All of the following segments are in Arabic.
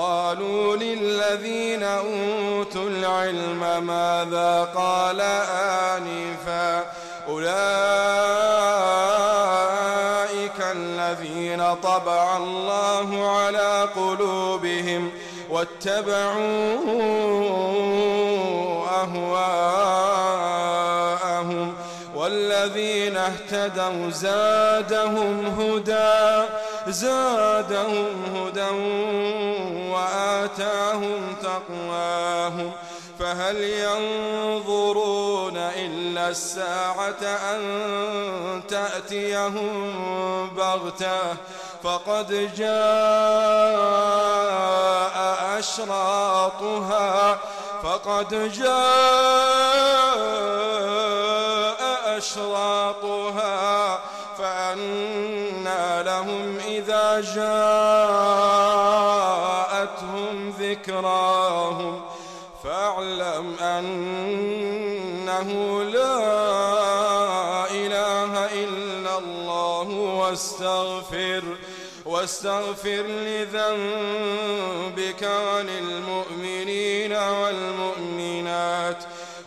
قالوا للذين أوتوا العلم ماذا قال آنفا أولئك الذين طبع الله على قلوبهم واتبعوا أهواءهم والذين اهتدوا زادهم هدى زادهم هدى وآتاهم تقواهم. فهل ينظرون إلا الساعة أن تأتيهم بغتة؟ فقد جاء أشراطها. فقد جاء أشراطها. فأنى لهم إذا جاءتهم ذكراهم فاعلم أنه لا إله إلا الله واستغفر واستغفر لذنبك وللمؤمنين والمؤمنات.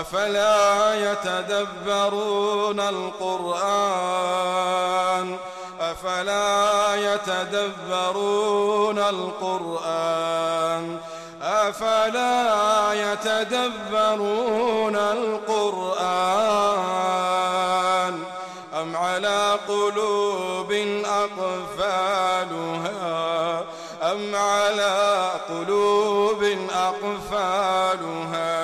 أفلا يتدبرون القرآن؟ أفلا يتدبرون القرآن؟ أفلا يتدبرون القرآن؟ أم على قلوب أقفالها؟ أم على قلوب أقفالها؟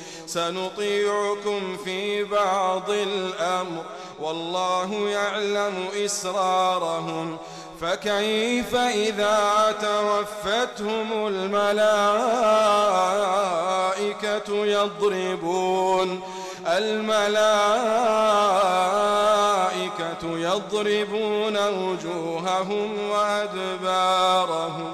سنطيعكم في بعض الأمر والله يعلم إسرارهم فكيف إذا توفتهم الملائكة يضربون الملائكة يضربون وجوههم وأدبارهم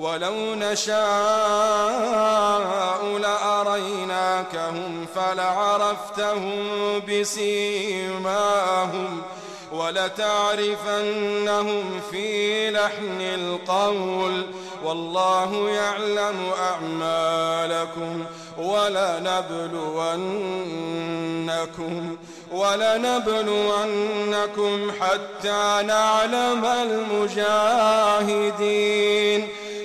ولو نشاء لأريناكهم فلعرفتهم بسيماهم ولتعرفنهم في لحن القول والله يعلم أعمالكم ولنبلونكم ولنبلونكم حتى نعلم المجاهدين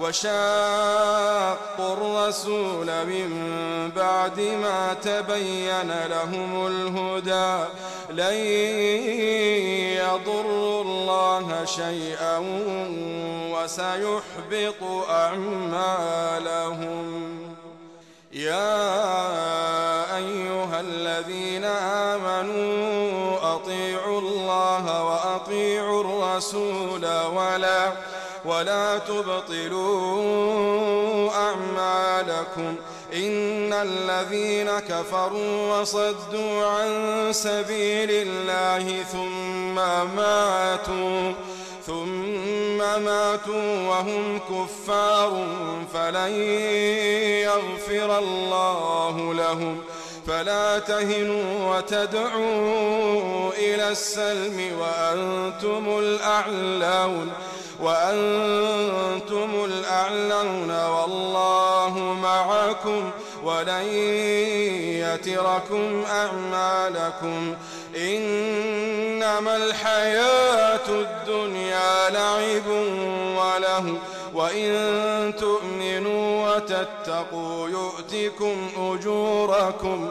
وشاقوا الرسول من بعد ما تبين لهم الهدى. لن يضروا الله شيئا وسيحبط أعمالهم. يا أيها الذين آمنوا أطيعوا الله وأطيعوا الرسول ولا ولا تبطلوا أعمالكم إن الذين كفروا وصدوا عن سبيل الله ثم ماتوا ثم ماتوا وهم كفار فلن يغفر الله لهم. فلا تهنوا وتدعوا إلى السلم وأنتم الأعلون. وأنتم الأعلون والله معكم ولن يتركم أعمالكم إنما الحياة الدنيا لعب وله وإن تؤمنوا وتتقوا يؤتكم أجوركم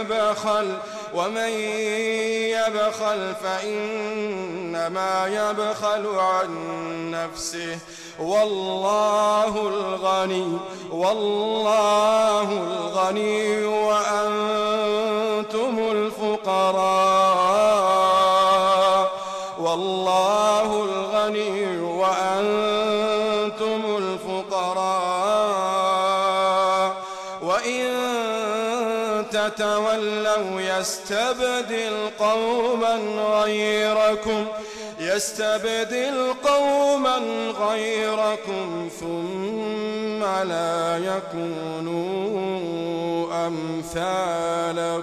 يبخل ومن يبخل فإنما يبخل عن نفسه. والله الغني والله الغني وأنتم الفقراء. والله الغني وأنتم الفقراء. تتولوا يستبدل قوما غيركم يستبدل قوما غيركم ثم لا يكونوا أمثالكم.